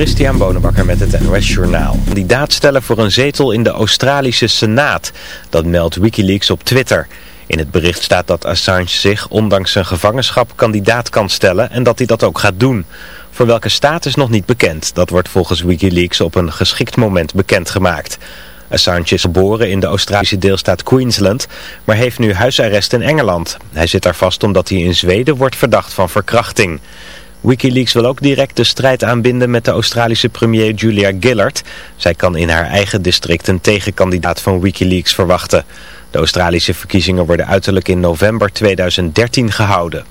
Christian Bonenbakker met het NOS Journaal. Kandidaat stellen voor een zetel in de Australische Senaat. Dat meldt Wikileaks op Twitter. In het bericht staat dat Assange zich, ondanks zijn gevangenschap, kandidaat kan stellen en dat hij dat ook gaat doen. Voor welke staat is nog niet bekend. Dat wordt volgens Wikileaks op een geschikt moment bekendgemaakt. Assange is geboren in de Australische deelstaat Queensland, maar heeft nu huisarrest in Engeland. Hij zit daar vast omdat hij in Zweden wordt verdacht van verkrachting. Wikileaks wil ook direct de strijd aanbinden met de Australische premier Julia Gillard. Zij kan in haar eigen district een tegenkandidaat van Wikileaks verwachten. De Australische verkiezingen worden uiterlijk in november 2013 gehouden.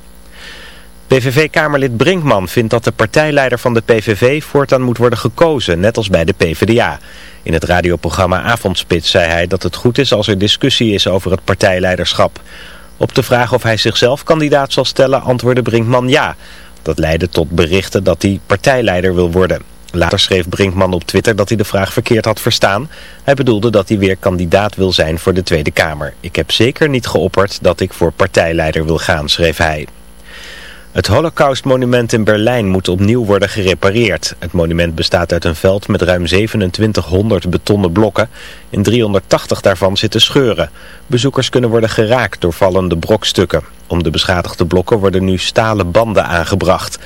PVV-kamerlid Brinkman vindt dat de partijleider van de PVV voortaan moet worden gekozen, net als bij de PvdA. In het radioprogramma Avondspits zei hij dat het goed is als er discussie is over het partijleiderschap. Op de vraag of hij zichzelf kandidaat zal stellen antwoordde Brinkman ja. Dat leidde tot berichten dat hij partijleider wil worden. Later schreef Brinkman op Twitter dat hij de vraag verkeerd had verstaan. Hij bedoelde dat hij weer kandidaat wil zijn voor de Tweede Kamer. Ik heb zeker niet geopperd dat ik voor partijleider wil gaan, schreef hij. Het Holocaustmonument in Berlijn moet opnieuw worden gerepareerd. Het monument bestaat uit een veld met ruim 2700 betonnen blokken. In 380 daarvan zitten scheuren. Bezoekers kunnen worden geraakt door vallende brokstukken. Om de beschadigde blokken worden nu stalen banden aangebracht.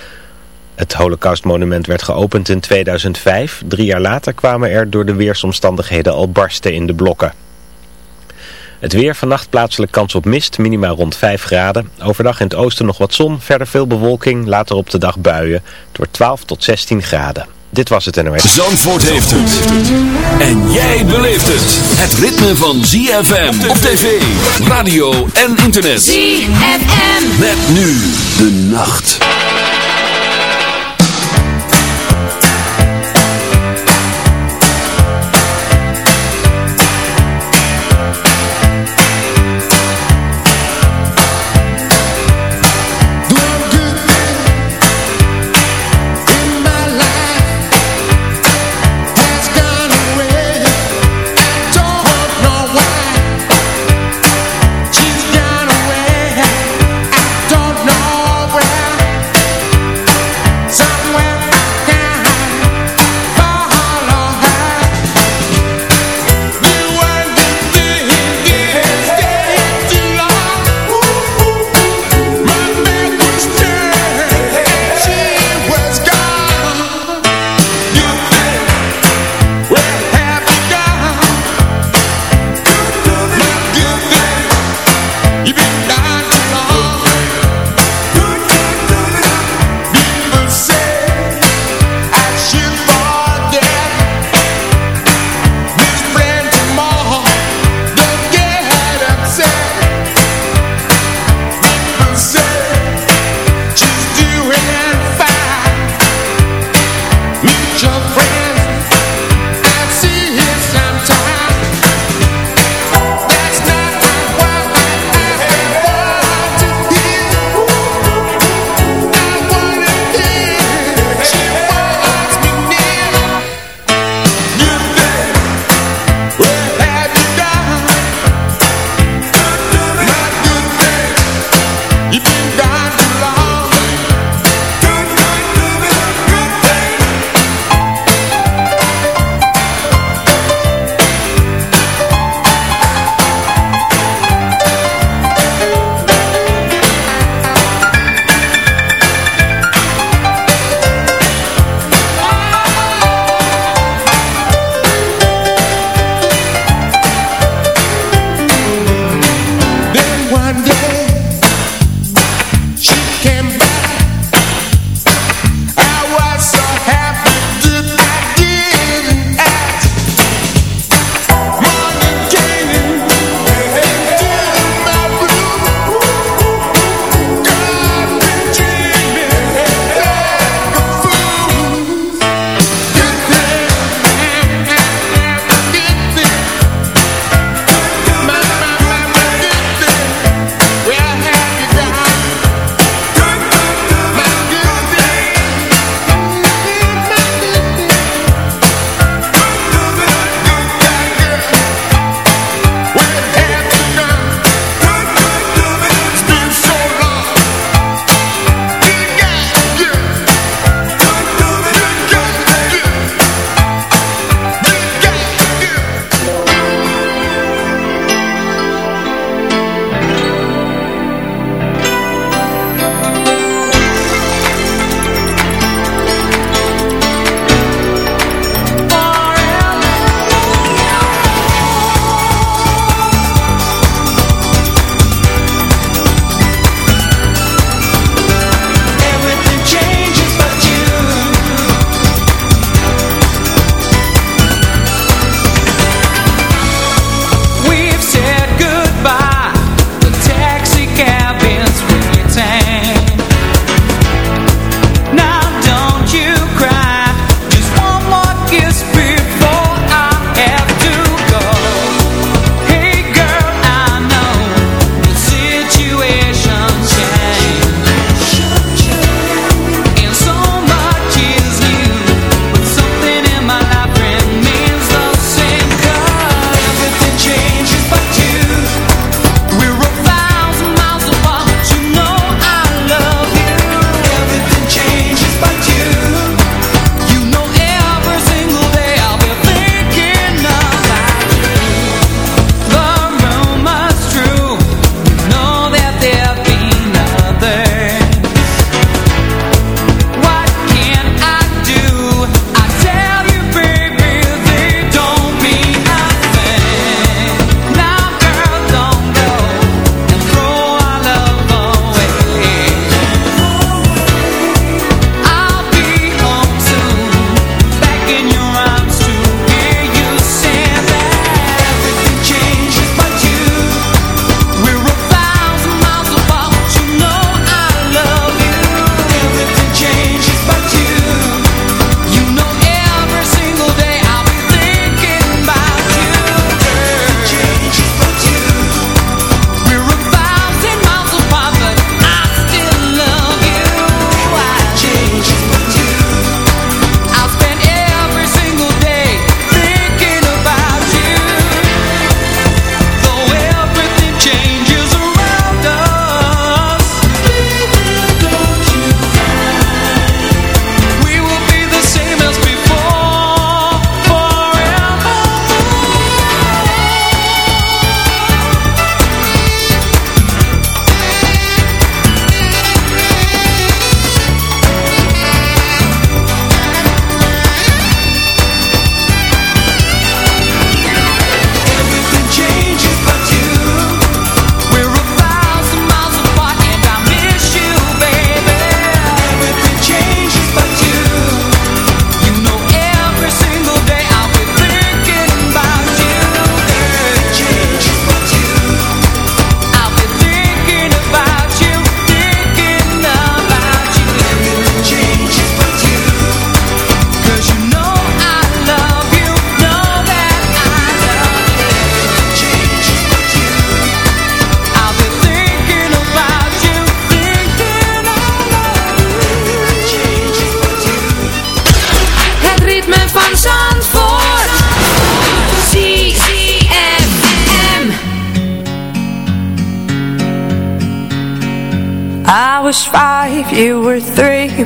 Het Holocaustmonument werd geopend in 2005. Drie jaar later kwamen er door de weersomstandigheden al barsten in de blokken. Het weer vannacht plaatselijk kans op mist, minima rond 5 graden. Overdag in het oosten nog wat zon, verder veel bewolking, later op de dag buien. Het wordt 12 tot 16 graden. Dit was het NOS. Zandvoort heeft het. En jij beleeft het. Het ritme van ZFM op tv, radio en internet. ZFM. Met nu de nacht.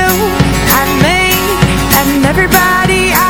you and me and everybody out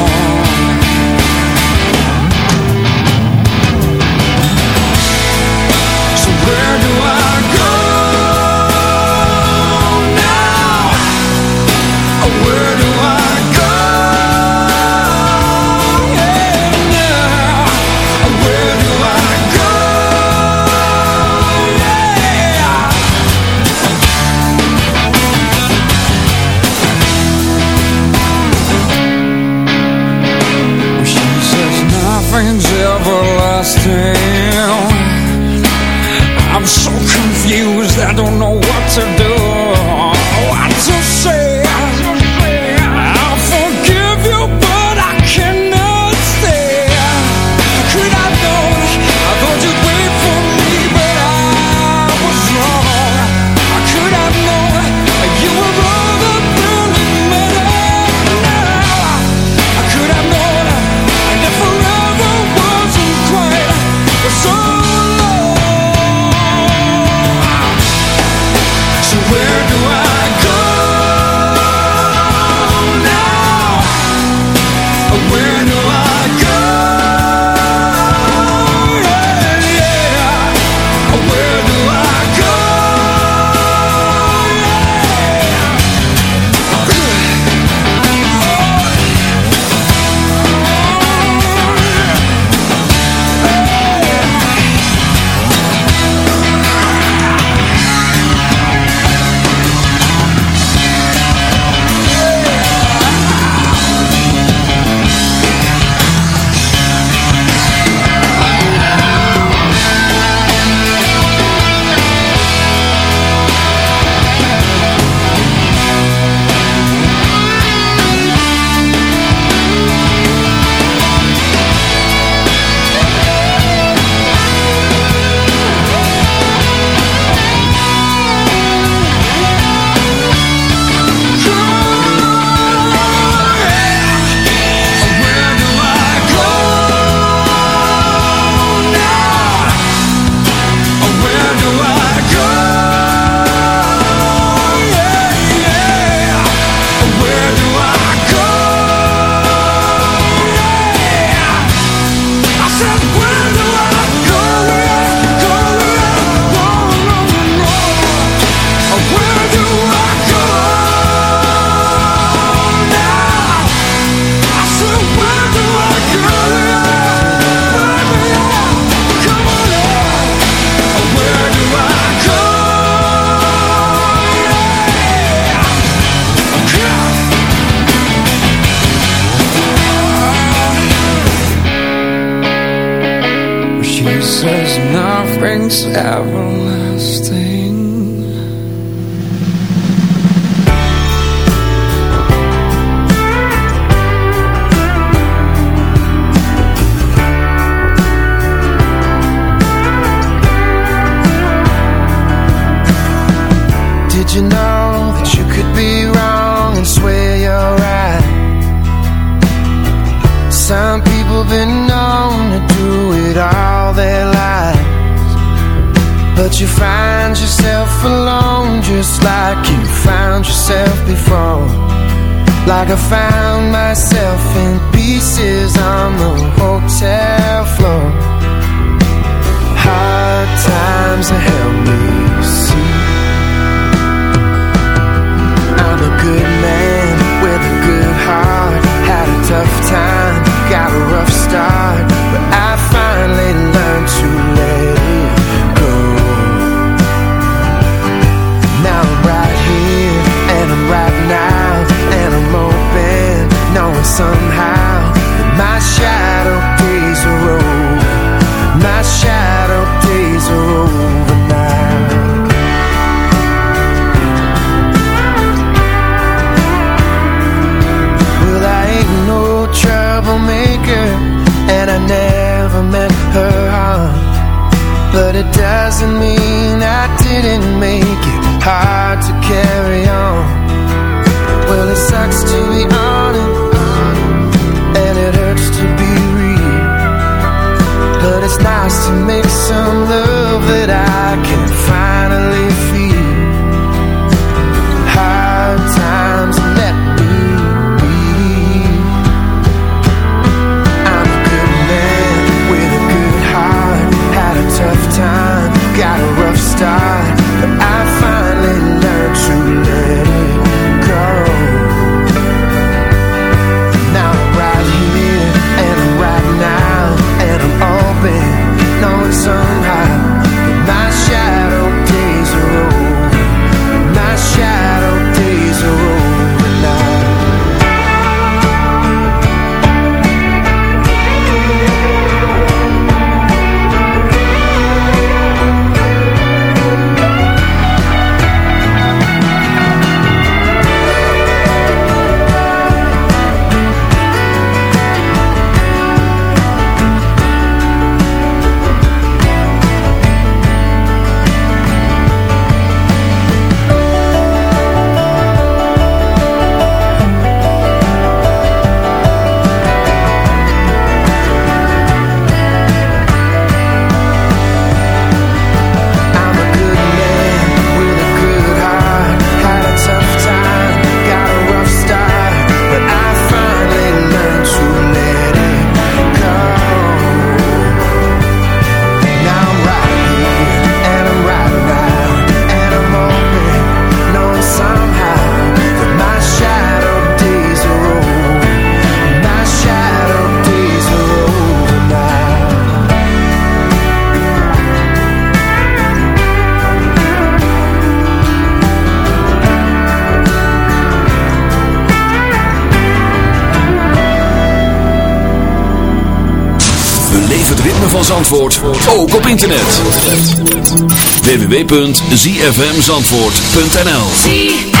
www.zfmzandvoort.nl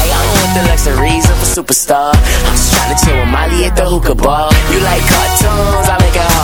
Want the luxuries of a superstar. I'm just trying to chill with Molly at the hookah bar. You like cartoons? I make a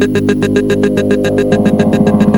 Thank you.